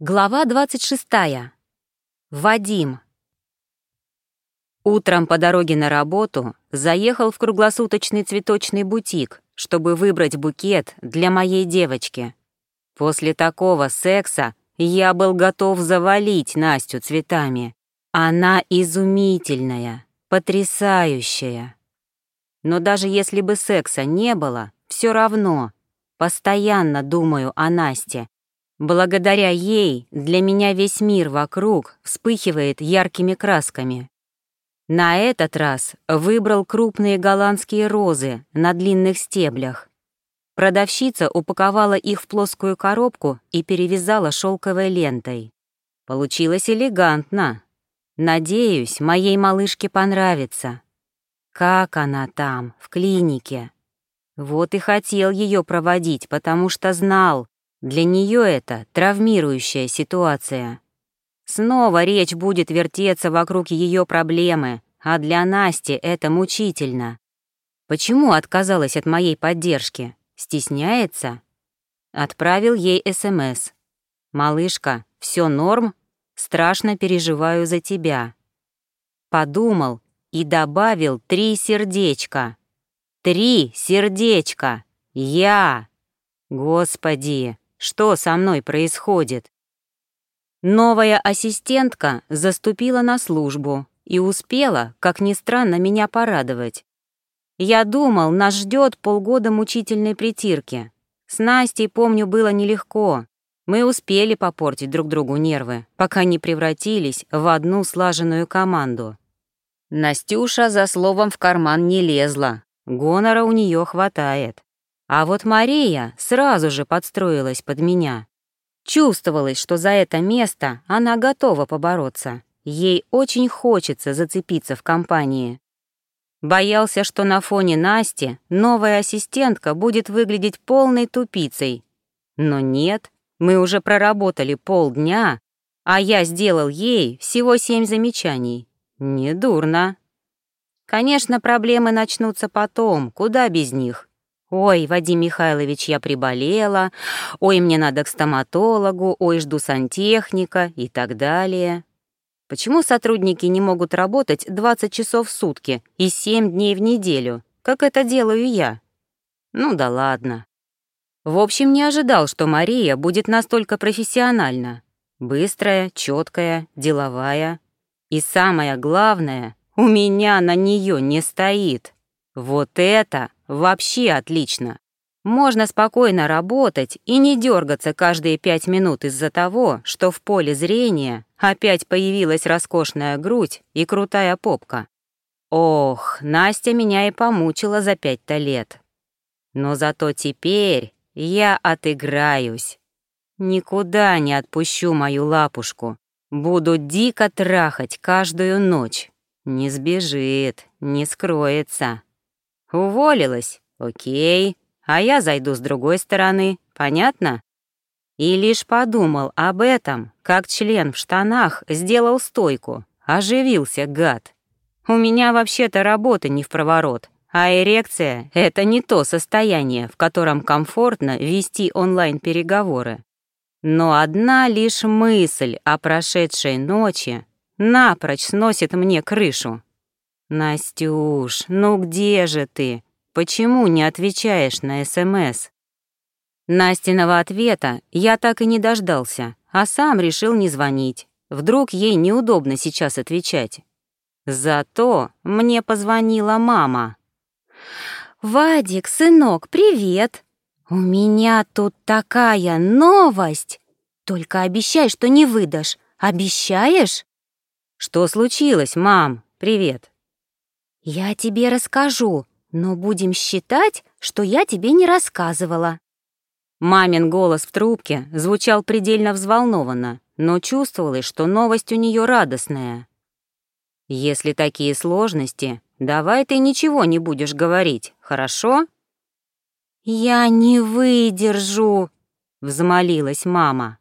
Глава 26. Вадим. Утром по дороге на работу заехал в круглосуточный цветочный бутик, чтобы выбрать букет для моей девочки. После такого секса я был готов завалить Настю цветами. Она изумительная, потрясающая. Но даже если бы секса не было, все равно постоянно думаю о Насте Благодаря ей для меня весь мир вокруг вспыхивает яркими красками. На этот раз выбрал крупные голландские розы на длинных стеблях. Продавщица упаковала их в плоскую коробку и перевязала шелковой лентой. Получилось элегантно. Надеюсь, моей малышке понравится. Как она там, в клинике? Вот и хотел ее проводить, потому что знал, для нее это травмирующая ситуация. Снова речь будет вертеться вокруг ее проблемы, а для Насти это мучительно. Почему отказалась от моей поддержки? Стесняется? Отправил ей СМС. «Малышка, все норм? Страшно переживаю за тебя». Подумал и добавил три сердечка. Три сердечка! Я! Господи! Что со мной происходит? Новая ассистентка заступила на службу и успела, как ни странно, меня порадовать. Я думал, нас ждет полгода мучительной притирки. С Настей, помню, было нелегко. Мы успели попортить друг другу нервы, пока не превратились в одну слаженную команду. Настюша за словом в карман не лезла, гонора у нее хватает. А вот Мария сразу же подстроилась под меня. Чувствовалось, что за это место она готова побороться. Ей очень хочется зацепиться в компании. Боялся, что на фоне Насти новая ассистентка будет выглядеть полной тупицей. Но нет, мы уже проработали полдня, а я сделал ей всего семь замечаний. Недурно. Конечно, проблемы начнутся потом, куда без них. «Ой, Вадим Михайлович, я приболела», «Ой, мне надо к стоматологу», «Ой, жду сантехника» и так далее. Почему сотрудники не могут работать 20 часов в сутки и 7 дней в неделю, как это делаю я? Ну да ладно. В общем, не ожидал, что Мария будет настолько профессиональна. Быстрая, четкая, деловая. И самое главное, у меня на нее не стоит. Вот это Вообще отлично. Можно спокойно работать и не дергаться каждые пять минут из-за того, что в поле зрения опять появилась роскошная грудь и крутая попка. Ох, Настя меня и помучила за пять-то лет. Но зато теперь я отыграюсь. Никуда не отпущу мою лапушку. Буду дико трахать каждую ночь. Не сбежит, не скроется. Уволилась? Окей. А я зайду с другой стороны, понятно? И лишь подумал об этом, как член в штанах сделал стойку. Оживился гад. У меня вообще-то работа не в проворот, а эрекция — это не то состояние, в котором комфортно вести онлайн-переговоры. Но одна лишь мысль о прошедшей ночи напрочь сносит мне крышу. «Настюш, ну где же ты? Почему не отвечаешь на СМС?» Настиного ответа я так и не дождался, а сам решил не звонить. Вдруг ей неудобно сейчас отвечать. Зато мне позвонила мама. «Вадик, сынок, привет! У меня тут такая новость! Только обещай, что не выдашь. Обещаешь?» «Что случилось, мам? Привет!» «Я тебе расскажу, но будем считать, что я тебе не рассказывала». Мамин голос в трубке звучал предельно взволнованно, но чувствовалось, что новость у нее радостная. «Если такие сложности, давай ты ничего не будешь говорить, хорошо?» «Я не выдержу», — взмолилась мама.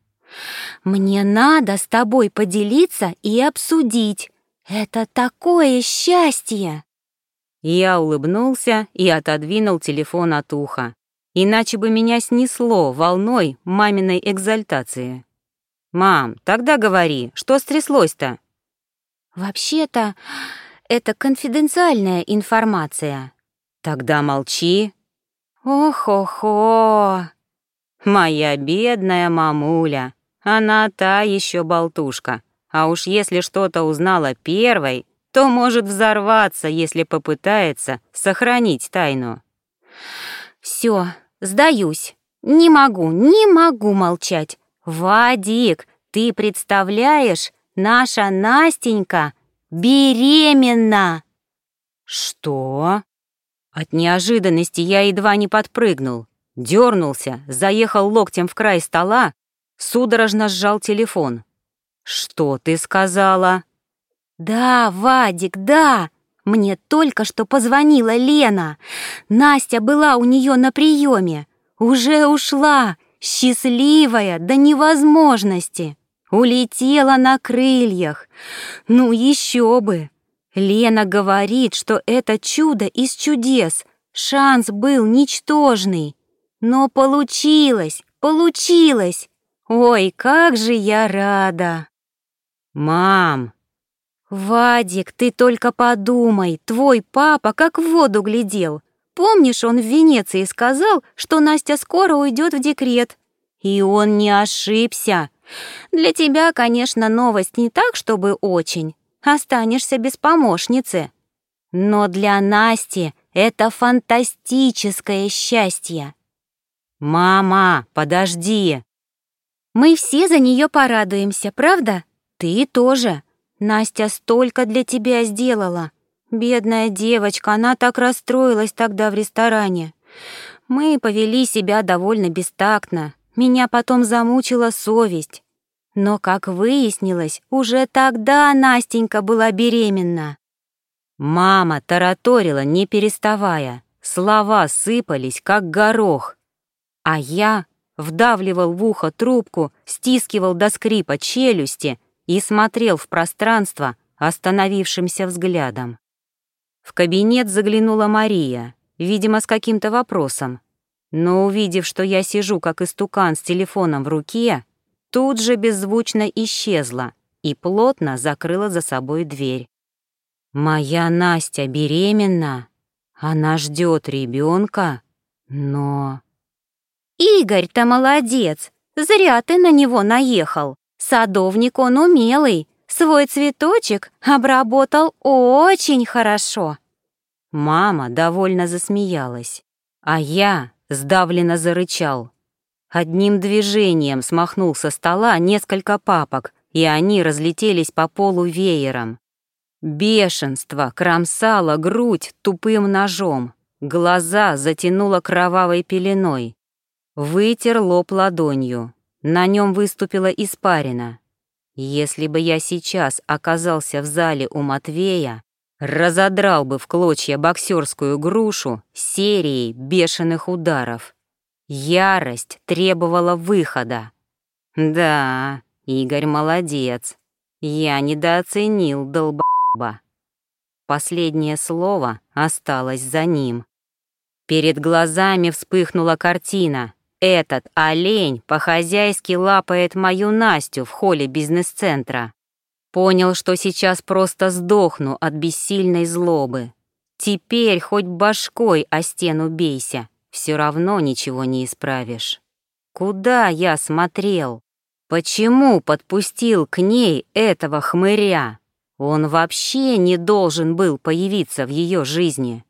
«Мне надо с тобой поделиться и обсудить. Это такое счастье!» Я улыбнулся и отодвинул телефон от уха. Иначе бы меня снесло волной маминой экзальтации. «Мам, тогда говори, что стряслось-то?» «Вообще-то, это конфиденциальная информация». «Тогда молчи». «Ох-охо!» «Моя бедная мамуля, она та еще болтушка. А уж если что-то узнала первой, то может взорваться, если попытается сохранить тайну». «Все, сдаюсь. Не могу, не могу молчать. Вадик, ты представляешь, наша Настенька беременна!» «Что?» От неожиданности я едва не подпрыгнул, дернулся, заехал локтем в край стола, судорожно сжал телефон. «Что ты сказала?» «Да, Вадик, да! Мне только что позвонила Лена. Настя была у нее на приеме. Уже ушла, счастливая до невозможности. Улетела на крыльях. Ну еще бы. Лена говорит, что это чудо из чудес. Шанс был ничтожный. Но получилось, получилось. Ой, как же я рада. «Мам!» «Вадик, ты только подумай, твой папа как в воду глядел. Помнишь, он в Венеции сказал, что Настя скоро уйдет в декрет? И он не ошибся. Для тебя, конечно, новость не так, чтобы очень. Останешься без помощницы. Но для Насти это фантастическое счастье. «Мама, подожди!» Мы все за нее порадуемся, правда? Ты тоже. Настя столько для тебя сделала. Бедная девочка, она так расстроилась тогда в ресторане. Мы повели себя довольно бестактно. Меня потом замучила совесть. Но, как выяснилось, уже тогда Настенька была беременна. Мама тараторила, не переставая. Слова сыпались, как горох. А я вдавливал в ухо трубку, стискивал до скрипа челюсти и смотрел в пространство остановившимся взглядом. В кабинет заглянула Мария, видимо, с каким-то вопросом. Но увидев, что я сижу как истукан с телефоном в руке, тут же беззвучно исчезла и плотно закрыла за собой дверь. «Моя Настя беременна. Она ждет ребенка, но...» «Игорь-то молодец! Зря ты на него наехал. Садовник он умелый, Свой цветочек обработал очень хорошо. Мама довольно засмеялась, а я сдавленно зарычал. Одним движением смахнул со стола несколько папок, и они разлетелись по полу веером. Бешенство кромсало грудь тупым ножом, глаза затянуло кровавой пеленой. Вытер лоб ладонью, на нем выступила испарина. Если бы я сейчас оказался в зале у Матвея, разодрал бы в клочья боксерскую грушу серией бешеных ударов. Ярость требовала выхода. Да, Игорь молодец. Я недооценил долбоба. Последнее слово осталось за ним. Перед глазами вспыхнула картина, этот олень по-хозяйски лапает мою Настю в холле бизнес-центра. Понял, что сейчас просто сдохну от бессильной злобы. Теперь хоть башкой о стену бейся, все равно ничего не исправишь. Куда я смотрел? Почему подпустил к ней этого хмыря? Он вообще не должен был появиться в ее жизни.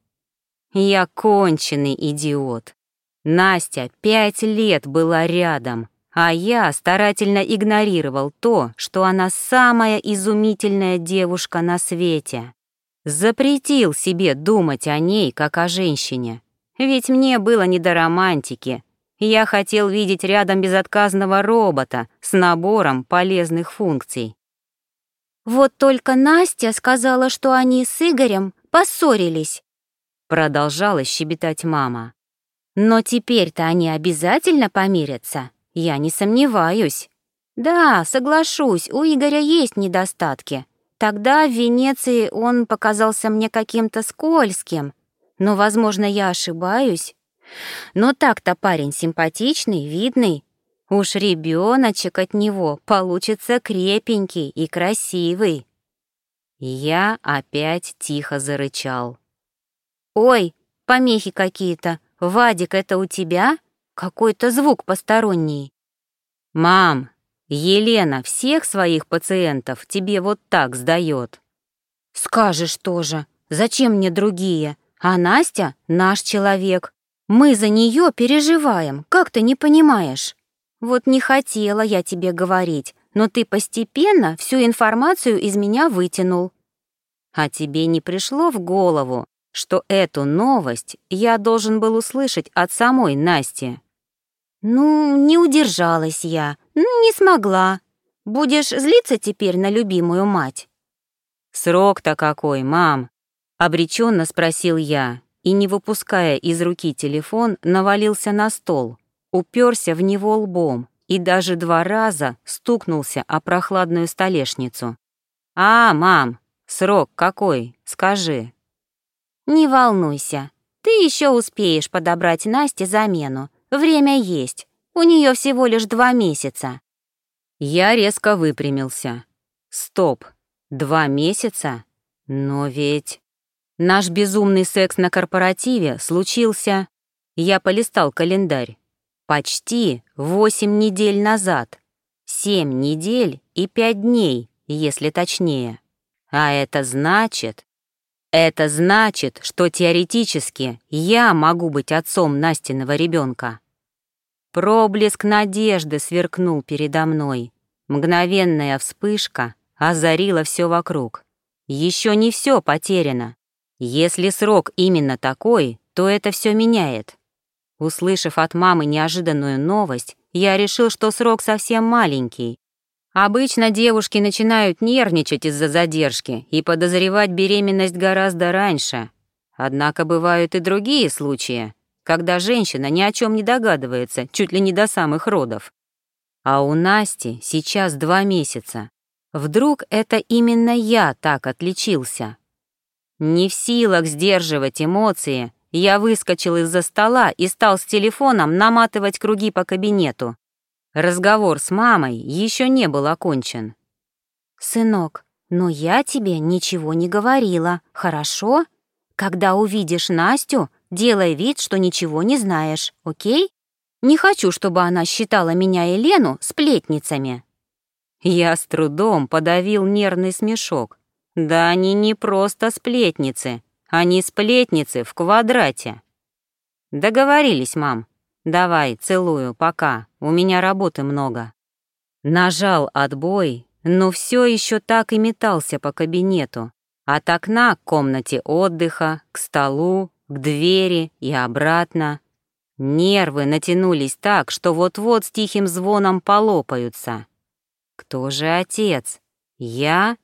Я конченый идиот. Настя пять лет была рядом, а я старательно игнорировал то, что она самая изумительная девушка на свете. Запретил себе думать о ней, как о женщине. Ведь мне было не до романтики. Я хотел видеть рядом безотказного робота с набором полезных функций. «Вот только Настя сказала, что они с Игорем поссорились», продолжала щебетать мама. Но теперь-то они обязательно помирятся, я не сомневаюсь. Да, соглашусь, у Игоря есть недостатки. Тогда в Венеции он показался мне каким-то скользким. Но, возможно, я ошибаюсь. Но так-то парень симпатичный, видный. Уж ребеночек от него получится крепенький и красивый. Я опять тихо зарычал. «Ой, помехи какие-то. Вадик, это у тебя? Какой-то звук посторонний». «Мам, Елена всех своих пациентов тебе вот так сдает. «Скажешь тоже. Зачем мне другие? А Настя — наш человек. Мы за нее переживаем, как ты не понимаешь? Вот не хотела я тебе говорить, но ты постепенно всю информацию из меня вытянул. А тебе не пришло в голову, что эту новость я должен был услышать от самой Насти? Ну, не удержалась я, не смогла. Будешь злиться теперь на любимую мать? Срок-то какой, мам? Обреченно спросил я и, не выпуская из руки телефон, навалился на стол, уперся в него лбом и даже два раза стукнулся о прохладную столешницу. «А, мам, срок какой, скажи». «Не волнуйся, ты еще успеешь подобрать Насте замену. Время есть, у нее всего лишь два месяца». Я резко выпрямился. «Стоп, два месяца? Но ведь...» Наш безумный секс на корпоративе случился... Я полистал календарь. Почти восемь недель назад. Семь недель и пять дней, если точнее. А это значит... Это значит, что теоретически я могу быть отцом Настиного ребенка. Проблеск надежды сверкнул передо мной. Мгновенная вспышка озарила все вокруг. Еще не все потеряно. Если срок именно такой, то это все меняет. Услышав от мамы неожиданную новость, я решил, что срок совсем маленький. Обычно девушки начинают нервничать из-за задержки и подозревать беременность гораздо раньше. Однако бывают и другие случаи, когда женщина ни о чем не догадывается, чуть ли не до самых родов. А у Насти сейчас два месяца. Вдруг это именно я так отличился? Не в силах сдерживать эмоции, я выскочил из-за стола и стал с телефоном наматывать круги по кабинету. Разговор с мамой еще не был окончен. «Сынок, но я тебе ничего не говорила, хорошо? Когда увидишь Настю, делай вид, что ничего не знаешь, окей? Не хочу, чтобы она считала меня и Лену сплетницами». Я с трудом подавил нервный смешок. Да они не просто сплетницы, они сплетницы в квадрате. Договорились, мам. Давай, целую, пока, у меня работы много. Нажал отбой, но все еще так и метался по кабинету. От окна к комнате отдыха, к столу, к двери и обратно. Нервы натянулись так, что вот-вот с тихим звоном полопаются. Кто же отец? Я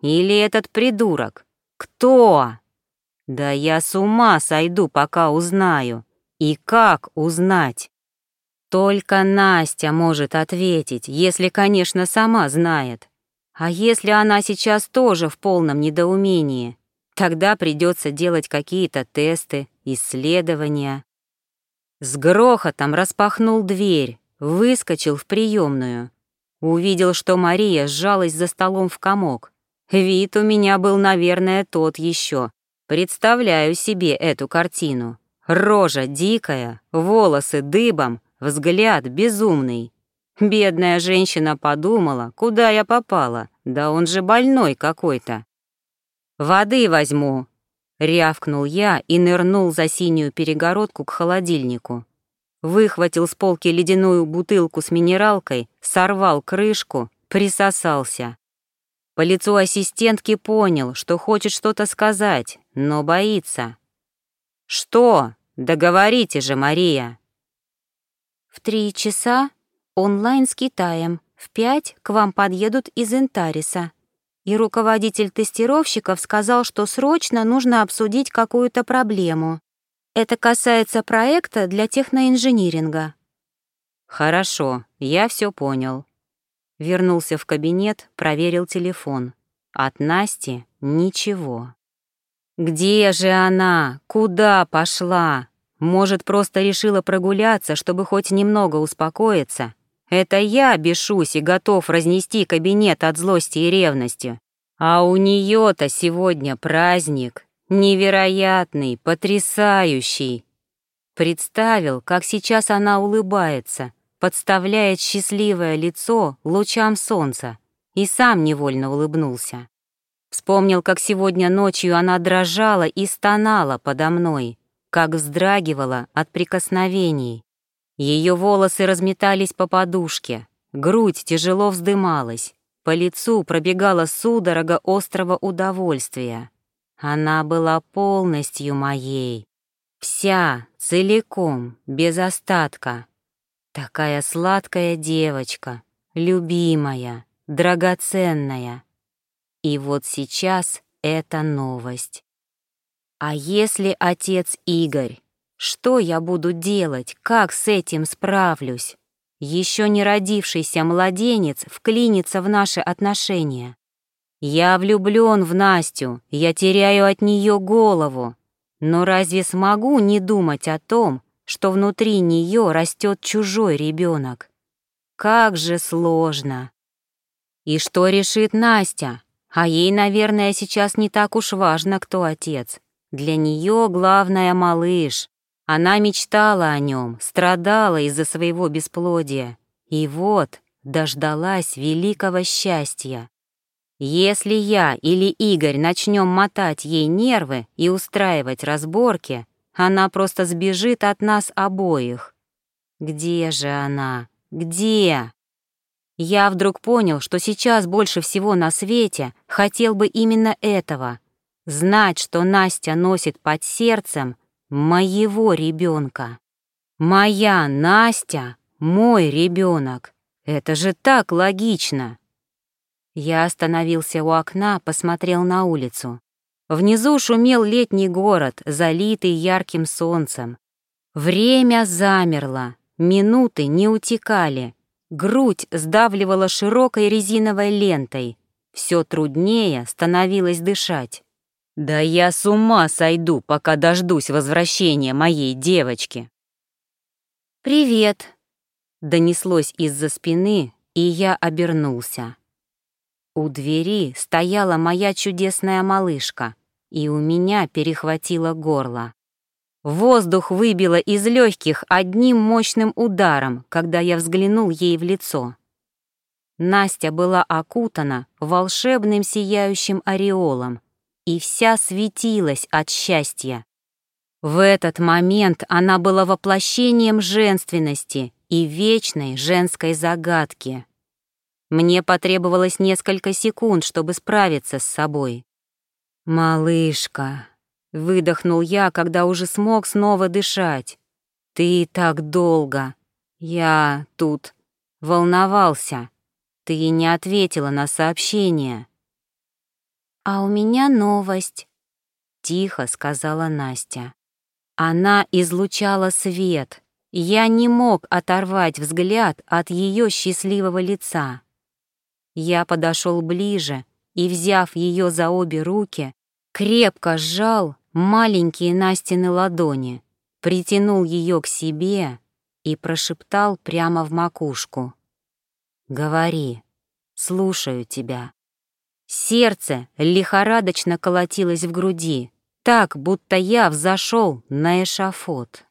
или этот придурок? Кто? Да я с ума сойду, пока узнаю. И как узнать? Только Настя может ответить, если, конечно, сама знает. А если она сейчас тоже в полном недоумении? Тогда придется делать какие-то тесты, исследования. С грохотом распахнул дверь, выскочил в приемную. Увидел, что Мария сжалась за столом в комок. Вид у меня был, наверное, тот еще. Представляю себе эту картину. Рожа дикая, волосы дыбом, взгляд безумный. Бедная женщина подумала, куда я попала, да он же больной какой-то. «Воды возьму», — рявкнул я и нырнул за синюю перегородку к холодильнику. Выхватил с полки ледяную бутылку с минералкой, сорвал крышку, присосался. По лицу ассистентки понял, что хочет что-то сказать, но боится. «Что? Договорите же, Мария!» «В три часа онлайн с Китаем, в пять к вам подъедут из Интариса. И руководитель тестировщиков сказал, что срочно нужно обсудить какую-то проблему. Это касается проекта для техноинжиниринга». «Хорошо, я все понял», Вернулся в кабинет, проверил телефон. От Насти ничего. Где же она? Куда пошла? Может, просто решила прогуляться, чтобы хоть немного успокоиться? Это я бешусь и готов разнести кабинет от злости и ревности. А у нее-то сегодня праздник. Невероятный, потрясающий. Представил, как сейчас она улыбается, подставляет счастливое лицо лучам солнца, и сам невольно улыбнулся. Вспомнил, как сегодня ночью она дрожала и стонала подо мной, как вздрагивала от прикосновений. Ее волосы разметались по подушке, грудь тяжело вздымалась, по лицу пробегала судорога острого удовольствия. Она была полностью моей. Вся, целиком, без остатка. Такая сладкая девочка, любимая, драгоценная. И вот сейчас эта новость. А если отец Игорь? Что я буду делать? Как с этим справлюсь? Еще не родившийся младенец вклинится в наши отношения. Я влюблен в Настю, я теряю от нее голову. Но разве смогу не думать о том, что внутри нее растет чужой ребенок? Как же сложно. И что решит Настя? А ей, наверное, сейчас не так уж важно, кто отец. Для нее главное малыш. Она мечтала о нем, страдала из-за своего бесплодия. И вот дождалась великого счастья. Если я или Игорь начнем мотать ей нервы и устраивать разборки, она просто сбежит от нас обоих. Где же она? Где? Я вдруг понял, что сейчас больше всего на свете хотел бы именно этого — знать, что Настя носит под сердцем моего ребенка. Моя Настя — мой ребенок. Это же так логично. Я остановился у окна, посмотрел на улицу. Внизу шумел летний город, залитый ярким солнцем. Время замерло, минуты не утекали. Грудь сдавливала широкой резиновой лентой. Все труднее становилось дышать. Да я с ума сойду, пока дождусь возвращения моей девочки. «Привет», — донеслось из-за спины, и я обернулся. У двери стояла моя чудесная малышка, и у меня перехватило горло. Воздух выбило из легких одним мощным ударом, когда я взглянул ей в лицо. Настя была окутана волшебным сияющим ореолом и вся светилась от счастья. В этот момент она была воплощением женственности и вечной женской загадки. Мне потребовалось несколько секунд, чтобы справиться с собой. «Малышка», — выдохнул я, когда уже смог снова дышать. «Ты так долго. Я тут волновался. Ты не ответила на сообщение». «А у меня новость», — тихо сказала Настя. Она излучала свет. Я не мог оторвать взгляд от ее счастливого лица. Я подошел ближе и, взяв ее за обе руки, крепко сжал маленькие Настины ладони, притянул ее к себе и прошептал прямо в макушку. «Говори, слушаю тебя». Сердце лихорадочно колотилось в груди, так, будто я взошел на эшафот.